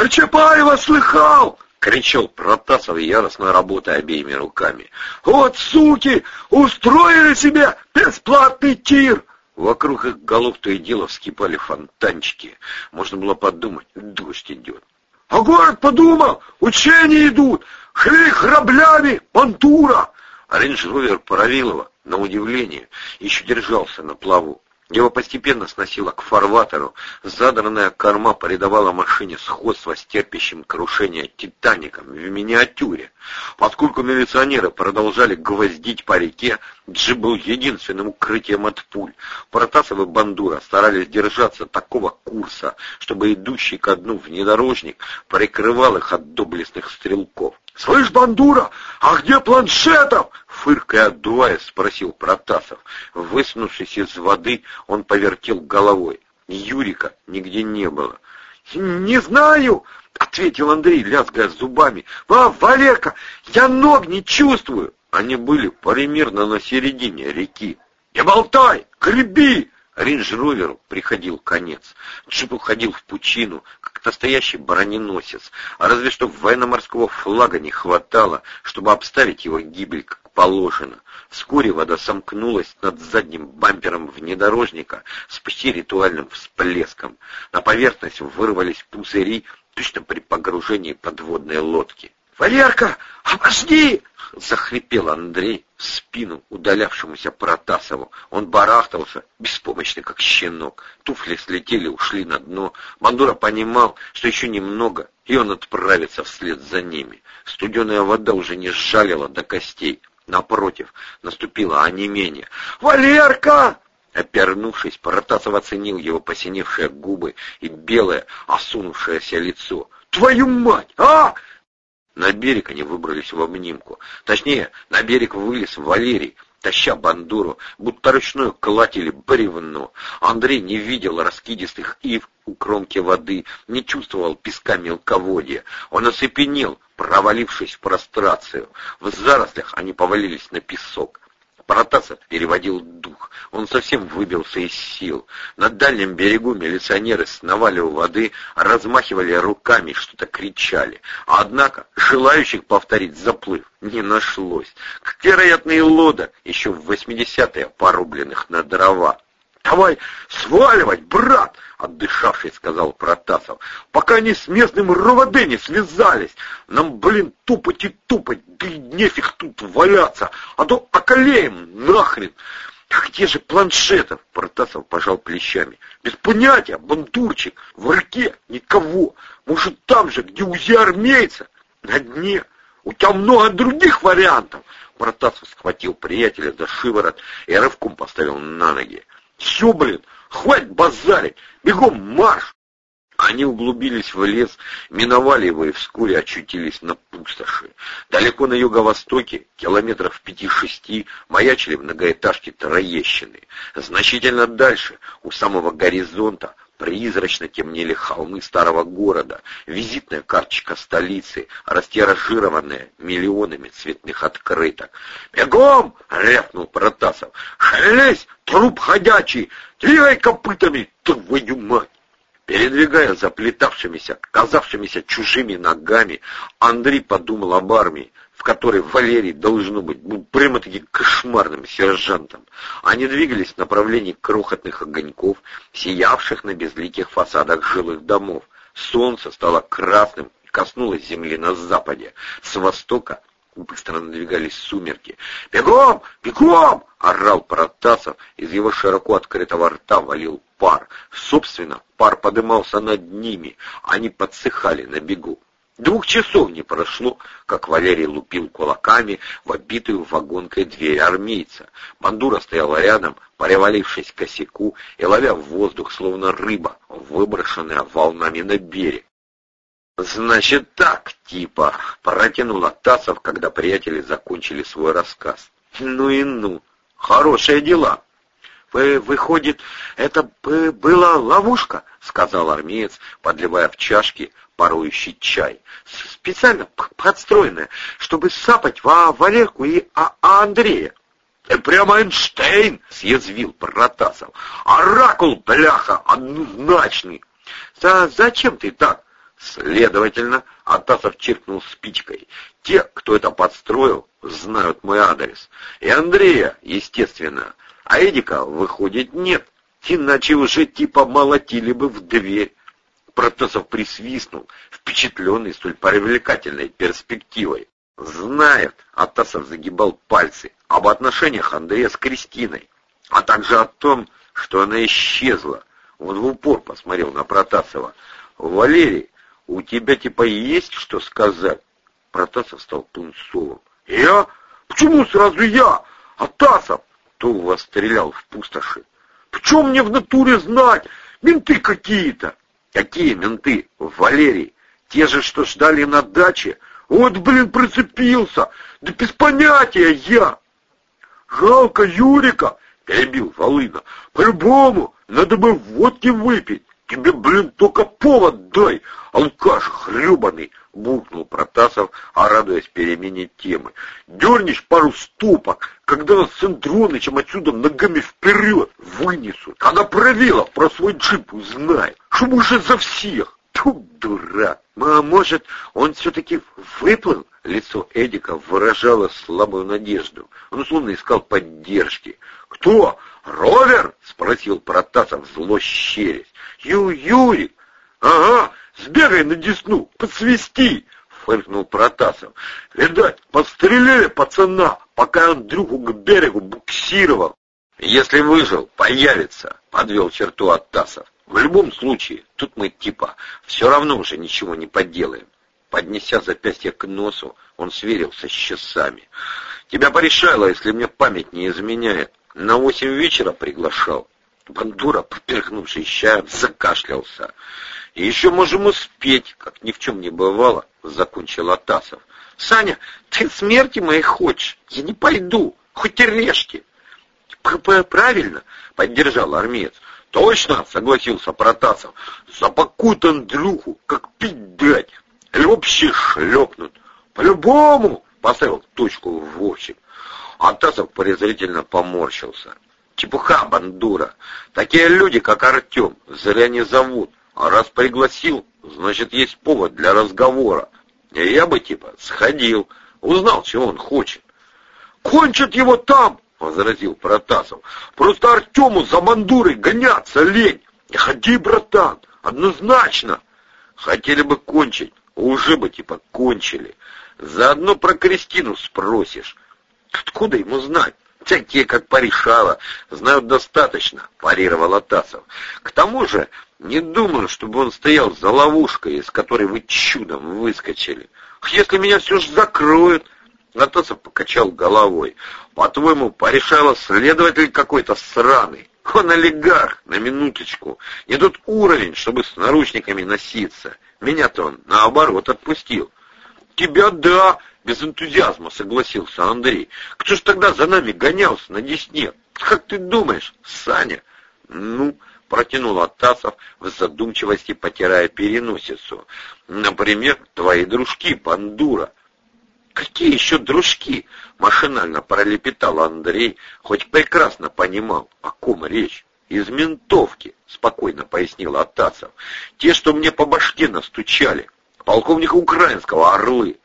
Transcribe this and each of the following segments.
«Про Чапаева слыхал!» — кричал Протасов, яростно работая обеими руками. «Вот суки! Устроили себе бесплатный тир!» Вокруг их голов то и дело вскипали фонтанчики. Можно было подумать, дождь идет. А город подумал, учения идут, шли храблями, пантура. Рейндж-ровер Паравилова, на удивление, еще держался на плаву. Его постепенно сносило к фарватеру, задранная корма придавала машине сходство с терпящим крушение «Титаником» в миниатюре. Поскольку милиционеры продолжали гвоздить по реке, джип был единственным укрытием от пуль. Протасов и Бандура старались держаться такого курса, чтобы идущий ко дну внедорожник прикрывал их от доблестных стрелков. «Слышь, Бандура, а где планшетов?» Фыркая, отдуваясь, спросил Протасов. Высунувшись из воды, он повертел головой. Юрика нигде не было. «Не знаю!» — ответил Андрей, лязгая зубами. «А, Валерка, я ног не чувствую!» Они были примерно на середине реки. «Не болтай! Греби!» Рейндж-роверу приходил конец. Джип уходил в пучину, как настоящий броненосец, а разве что военно-морского флага не хватало, чтобы обставить его гибель как положено. Вскоре вода сомкнулась над задним бампером внедорожника с почти ритуальным всплеском. На поверхность вырвались пузыри, точно при погружении подводной лодки. «Валерка, обожди!» — захрипел Андрей в спину удалявшемуся Протасову. Он барахтался, беспомощный, как щенок. Туфли слетели, ушли на дно. Бандура понимал, что еще немного, и он отправится вслед за ними. Студеная вода уже не сжалила до костей. Напротив, наступило онемение. «Валерка!» Опернувшись, Протасов оценил его посиневшие губы и белое, осунувшееся лицо. «Твою мать! А!» На берег они выбрались в обнимку. Точнее, на берег вылез Валерий, таща бандуру, будто ручную кладь или бревно. Андрей не видел раскидистых ив у кромки воды, не чувствовал песка мелководья. Он оцепенел, провалившись в прострацию. В зарослях они повалились на песок. Протасов переводил дух. Он совсем выбился из сил. На дальнем берегу милиционеры сновали у воды, размахивали руками, что-то кричали. Однако желающих повторить заплыв не нашлось. Как вероятно лодок, еще в 80-е порубленных на дрова. «Давай сваливать, брат!» — отдышавшись, сказал Протасов. «Пока они с местным РОВД не связались. Нам, блин, тупать и тупать, да и нефиг тут валяться, а то околеем нахрен!» «Где же планшетов?» — Протасов пожал плечами. «Без понятия, бандурчик, в руке никого. Может, там же, где УЗИ армейца? На дне. У тебя много других вариантов!» Протасов схватил приятеля за шиворот и рывком поставил на ноги. Все, блин, хватит базарить, бегом марш! Они углубились в лес, миновали его и вскоре очутились на пустоши. Далеко на юго-востоке, километров пяти-шести, маячили многоэтажки Троещины. Значительно дальше, у самого горизонта, Призрачно темнели холмы старого города, визитная карточка столицы, растиражированная миллионами цветных открыток. «Бегом!» — рявкнул Протасов. «Шевелись, труп ходячий! Двигай копытами, твою мать!» Передвигая заплетавшимися, казавшимися чужими ногами, Андрей подумал об армии, в которой Валерий должно быть был прямо-таки кошмарным сержантом. Они двигались в направлении крохотных огоньков, сиявших на безликих фасадах жилых домов. Солнце стало красным и коснулось земли на западе. С востока быстро надвигались сумерки. «Бегом! Бегом!» — орал Протасов. Из его широко открытого рта валил пар. Собственно, пар подымался над ними. Они подсыхали на бегу. Двух часов не прошло, как Валерий лупил кулаками в обитую вагонкой дверь армейца. Бандура стояла рядом, привалившись к косяку и ловя в воздух, словно рыба, выброшенная волнами на берег. «Значит так, типа», — протянула Тасов, когда приятели закончили свой рассказ. «Ну и ну, хорошие дела». Вы, «Выходит, это была ловушка?» — сказал армеец, подливая в чашки парующий чай. «Специально подстроенная, чтобы сапать во Валерку и а Андрея». «Ты прямо Эйнштейн!» — съязвил Протасов. «Оракул, бляха, однозначный!» «Да зачем ты так?» Следовательно, Атасов чиркнул спичкой. Те, кто это подстроил, знают мой адрес. И Андрея, естественно. А Эдика, выходит, нет. Иначе уже типа молотили бы в дверь. Протасов присвистнул, впечатленный столь привлекательной перспективой. Знает, Атасов загибал пальцы, об отношениях Андрея с Кристиной, а также о том, что она исчезла. Он в упор посмотрел на Протасова. «Валерий, у тебя типа есть что сказать?» Протасов стал пунцовым. «Я? Почему сразу я? Атасов!» Вас стрелял в пустоши? «В чем мне в натуре знать? Менты какие-то!» «Какие менты? Валерий? Те же, что ждали на даче?» «Вот, блин, прицепился! Да без понятия я!» «Жалко Юрика!» — перебил Волына. «По-любому надо бы водки выпить. Тебе, блин, только повод дай, алкаш хрюбаный!» — буркнул Протасов, а радуясь перемене темы. «Дернешь пару ступок, когда нас с Андронычем отсюда ногами вперед вынесут. Она провела про свой джип узнает, чтобы уже за всех!» Тьфу, дурак! А может, он все-таки выплыл? Лицо Эдика выражало слабую надежду. Он условно искал поддержки. «Кто? Ровер?» — спросил Протасов, зло щерясь. «Ю, Юрик!» «Ага, сбегай на десну, подсвисти!» — фыркнул Протасов. «Видать, подстрелили пацана, пока Андрюху к берегу буксировал. Если выжил, появится!» — подвел черту Атасов. В любом случае, тут мы типа все равно уже ничего не поделаем. Поднеся запястье к носу, он сверился с часами. Тебя порешало, если мне память не изменяет. На восемь вечера приглашал. Бандура, поперхнувшись чаем, закашлялся. И еще можем успеть, как ни в чем не бывало, закончил Атасов. Саня, ты смерти моей хочешь? Я не пойду, хоть и режьте. Правильно, поддержал армеец. Точно, согласился Протасов. Запакуют Андрюху, как пить дать. Или вообще шлепнут. По-любому, поставил точку в общем. Атасов презрительно поморщился. Чепуха, бандура. Такие люди, как Артем, зря не зовут. А раз пригласил, значит, есть повод для разговора. И я бы, типа, сходил, узнал, чего он хочет. «Кончат его там!» — возразил Протасов. «Просто Артему за бандурой гоняться лень! Ходи, братан, однозначно!» «Хотели бы кончить, уже бы типа кончили. Заодно про Кристину спросишь. Откуда ему знать? Такие, как порешала, знают достаточно, парировал Атасов. К тому же, не думаю, чтобы он стоял за ловушкой, из которой вы чудом выскочили. Если меня все же закроют, Атасов покачал головой. По-твоему, порешала следователь какой-то сраный. Он олигарх, на минуточку. Не тот уровень, чтобы с наручниками носиться. Меня-то он, наоборот, отпустил. Тебя да, без энтузиазма согласился Андрей. Кто ж тогда за нами гонялся на Десне? Как ты думаешь, Саня? Ну, протянул Атасов в задумчивости, потирая переносицу. Например, твои дружки, Пандура. «Какие еще дружки?» — машинально пролепетал Андрей, хоть прекрасно понимал, о ком речь. «Из ментовки», — спокойно пояснил Атасов. «Те, что мне по башке настучали. Полковник украинского, орлы.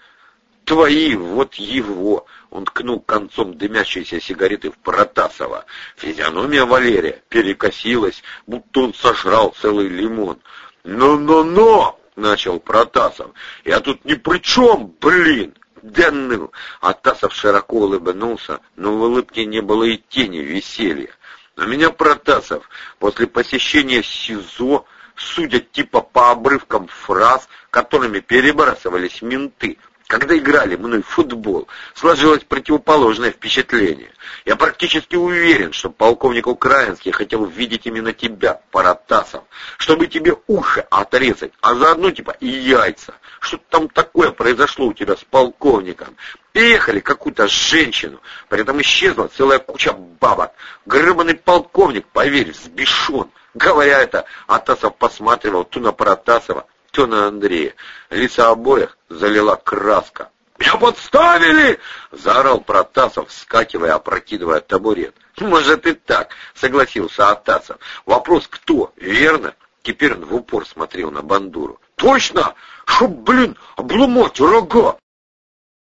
Твои, вот его!» Он ткнул концом дымящейся сигареты в Протасова. Физиономия Валерия перекосилась, будто он сожрал целый лимон. «Но-но-но!» — начал Протасов. «Я тут ни при чем, блин!» Деннел!» Атасов широко улыбнулся, но в улыбке не было и тени веселья. «На меня Протасов после посещения СИЗО судят типа по обрывкам фраз, которыми перебрасывались менты, когда играли мной в футбол, сложилось противоположное впечатление. Я практически уверен, что полковник Украинский хотел видеть именно тебя, Паратасов, чтобы тебе уши отрезать, а заодно типа и яйца. Что там такое произошло у тебя с полковником? Переехали какую-то женщину, при этом исчезла целая куча бабок. Гребаный полковник, поверь, сбешен. Говоря это, Атасов посматривал то на Паратасова, то на Андрея. Лица обоих залила краска. «Меня подставили!» — заорал Протасов, вскакивая, опрокидывая табурет. «Может и так», — согласился Атасов. «Вопрос кто, верно?» Теперь он в упор смотрел на Бандуру. точно, чтоб, блин, обломать рога.